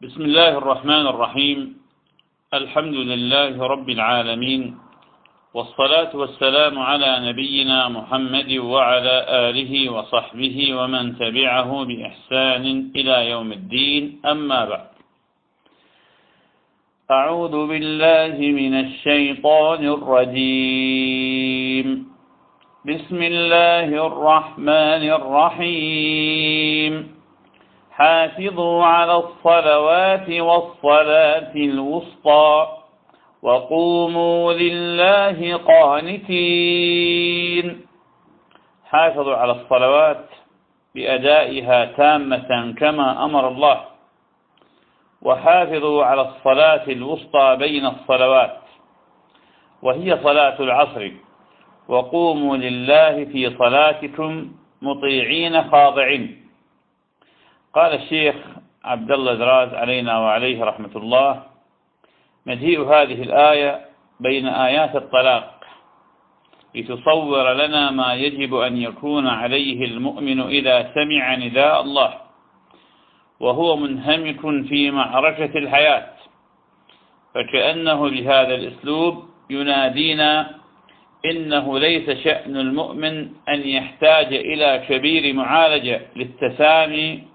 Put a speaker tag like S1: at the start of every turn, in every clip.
S1: بسم الله الرحمن الرحيم. الحمد لله رب العالمين. والصلاة والسلام على نبينا محمد وعلى آله وصحبه ومن تبعه بإحسان إلى يوم الدين. أما بعد. أعوذ بالله من الشيطان الرجيم. بسم الله الرحمن الرحيم. حافظوا على الصلوات والصلاة الوسطى وقوموا لله قانتين. حافظوا على الصلوات بأدائها تامة كما أمر الله. وحافظوا على الصلاة الوسطى بين الصلوات. وهي صلاة العصر. وقوموا لله في صلاتكم مطيعين خاضعين. قال الشيخ عبد الله دراز علينا وعليه رحمة الله مجيء هذه الآية بين آيات الطلاق لتصور لنا ما يجب أن يكون عليه المؤمن إذا سمع نداء الله وهو منهمك في معركة الحياة فكأنه بهذا الأسلوب ينادينا إنه ليس شأن المؤمن أن يحتاج إلى كبير معالجة للتسامي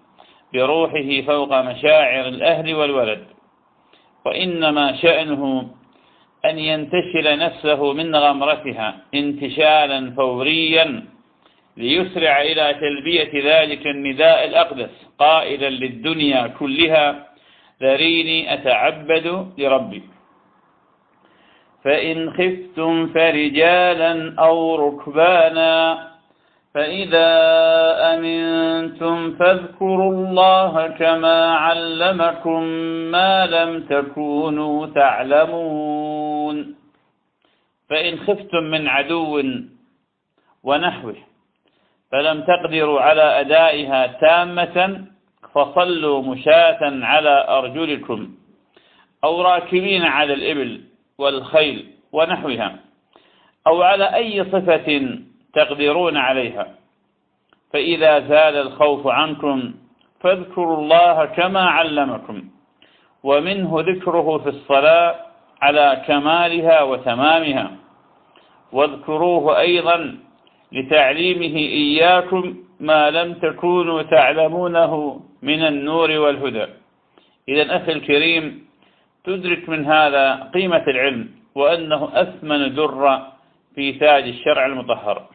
S1: بروحه فوق مشاعر الأهل والولد. وإنما شأنه أن ينتشل نفسه من غمرتها انتشالا فوريا ليسرع إلى تلبية ذلك النداء الأقدس قائلا للدنيا كلها ذريني أتعبد لربي. فإن خفتم فرجالا أو ركبانا فإذا أمنتم فاذكروا الله كما علمكم ما لم تكونوا تعلمون. فإن خفتم من عدو ونحوه فلم تقدروا على أدائها تامة فصلوا مشاة على أرجلكم أو راكبين على الإبل والخيل ونحوها أو على أي صفة تقدرون عليها. فإذا زال الخوف عنكم فاذكروا الله كما علمكم ومنه ذكره في الصلاة على كمالها وتمامها. واذكروه أيضا لتعليمه إياكم ما لم تكونوا تعلمونه من النور والهدى. إذا أخي الكريم تدرك من هذا قيمة العلم وأنه أثمن در في تاج الشرع المطهر.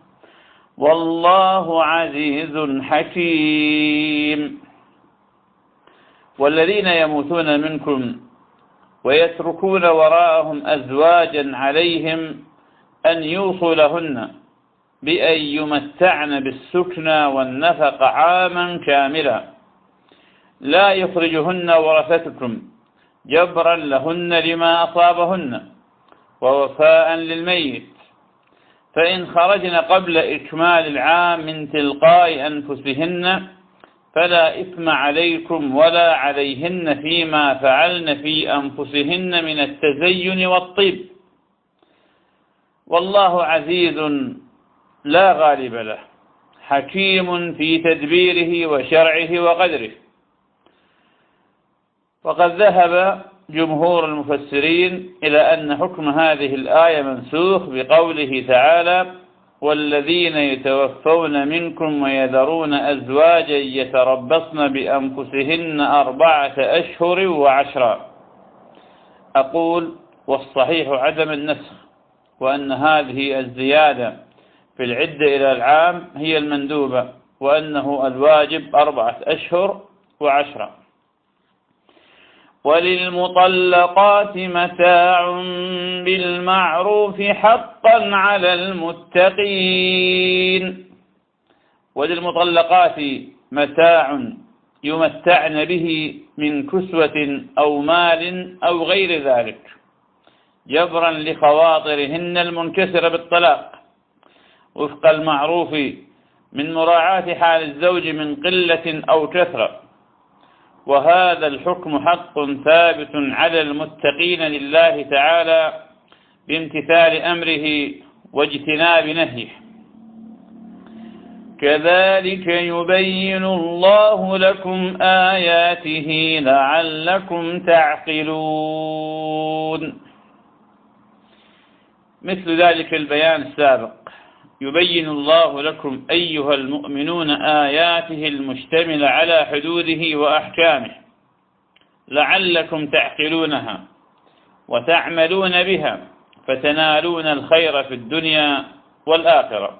S1: والله عزيز حكيم. والذين يموتون منكم ويتركون وراءهم أزواجا عليهم أن يوصوا لهن بأن يمتعن بالسكنى والنفق عاما كاملا. لا يخرجهن ورثتكم جبرا لهن لما أصابهن ووفاء للميت. فإن خرجن قبل إكمال العام من تلقاء أنفسهن فلا إثم عليكم ولا عليهن فيما فعلن في أنفسهن من التزين والطيب. والله عزيز لا غالب له حكيم في تدبيره وشرعه وقدره. وقد ذهب جمهور المفسرين إلى أن حكم هذه الآية منسوخ بقوله تعالى والذين يتوفون منكم ويذرون أزواجا يتربصن بأنفسهن أربعة أشهر وعشرا أقول والصحيح عدم النسخ وأن هذه الزيادة في العدة إلى العام هي المندوبة وأنه الواجب أربعة أشهر وعشرة. وللمطلقات متاع بالمعروف حقا على المتقين. وللمطلقات متاع يمتعن به من كسوة أو مال أو غير ذلك. جبرا لخواطرهن المنكسرة بالطلاق. وفق المعروف من مراعاة حال الزوج من قلة أو كثرة. وهذا الحكم حق ثابت على المتقين لله تعالى بامتثال أمره واجتناب نهيه. كذلك يبين الله لكم آياته لعلكم تعقلون. مثل ذلك البيان السابق. يبين الله لكم أيها المؤمنون آياته المشتملة على حدوده وأحكامه لعلكم تعقلونها وتعملون بها فتنالون الخير في الدنيا والآخرة.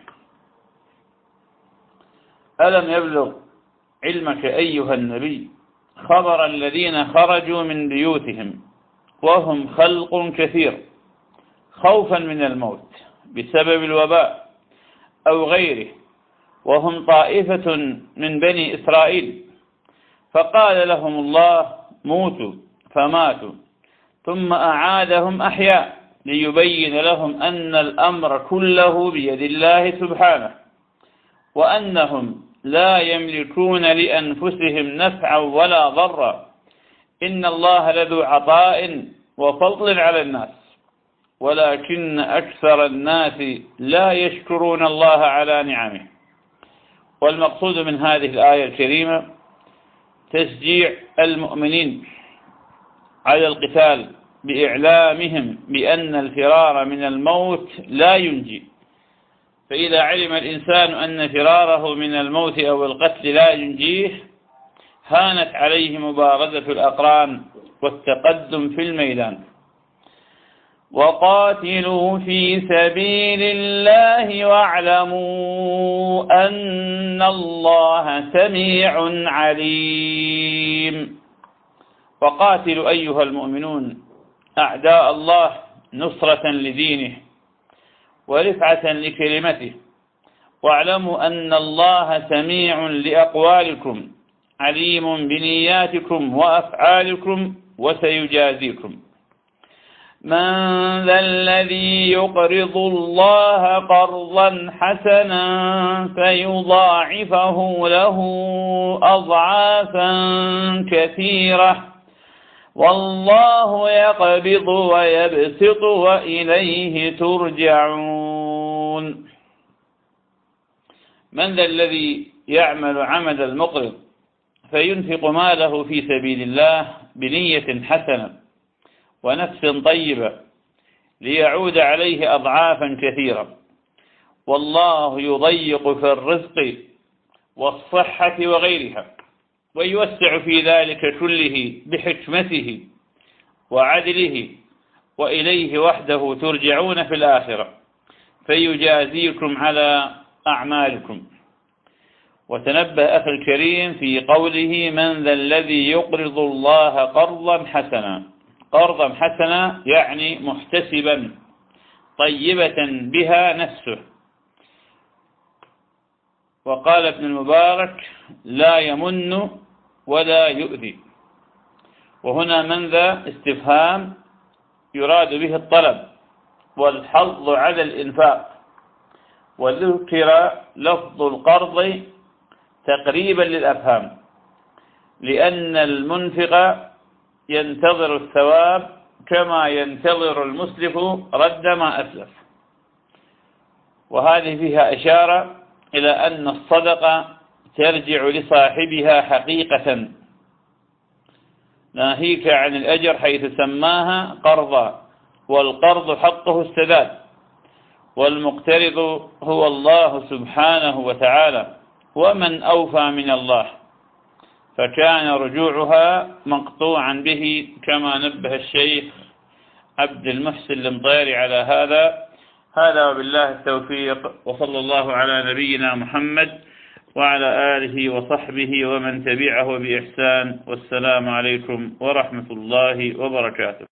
S1: ألم يبلغ علمك أيها النبي خبر الذين خرجوا من بيوتهم وهم خلق كثير خوفا من الموت بسبب الوباء أو غيره وهم طائفة من بني إسرائيل فقال لهم الله موتوا فماتوا ثم أعادهم أحياء ليبين لهم أن الأمر كله بيد الله سبحانه وأنهم لا يملكون لأنفسهم نفعا ولا ضرا. إن الله لذو عطاء وفضل على الناس. ولكن أكثر الناس لا يشكرون الله على نعمه. والمقصود من هذه الآية الكريمة تشجيع المؤمنين على القتال بإعلامهم بأن الفرار من الموت لا ينجي. فإذا علم الإنسان أن فراره من الموت أو القتل لا ينجيه هانت عليه مبارزة الأقران والتقدم في الميدان. وقاتلوا في سبيل الله واعلموا أن الله سميع عليم. وقاتلوا أيها المؤمنون أعداء الله نصرة لدينه. ورفعة لكلمته. واعلموا أن الله سميع لأقوالكم عليم بنياتكم وأفعالكم وسيجازيكم. من ذا الذي يقرض الله قرضا حسنا فيضاعفه له أضعافا كثيرة. والله يقبض ويبسط وإليه ترجعون. من ذا الذي يعمل عمل المقرض فينفق ماله في سبيل الله بنية حسنة ونفس طيبة ليعود عليه أضعافا كثيرة. والله يضيق في الرزق والصحة وغيرها. ويوسع في ذلك كله بحكمته وعدله وإليه وحده ترجعون في الآخرة فيجازيكم على أعمالكم. وتنبه أخي الكريم في قوله من ذا الذي يقرض الله قرضا حسنا قرضا حسنا يعني محتسبا طيبة بها نفسه. وقال ابن المبارك لا يمن ولا يؤذي. وهنا من ذا استفهام يراد به الطلب والحظ على الإنفاق وذكر لفظ القرض تقريبا للأفهام لأن المنفق ينتظر الثواب كما ينتظر المسلف رد ما أسلف. وهذه فيها إشارة إلى أن الصدقة ترجع لصاحبها حقيقة. ناهيك عن الأجر حيث سماها قرضا والقرض حقه السداد والمقترض هو الله سبحانه وتعالى ومن أوفى من الله. فكان رجوعها مقطوعا به كما نبه الشيخ عبد المحسن المطيري على هذا. هذا وبالله التوفيق وصلى الله على نبينا محمد وعلى آله وصحبه ومن تبعه بإحسان والسلام عليكم ورحمة الله وبركاته.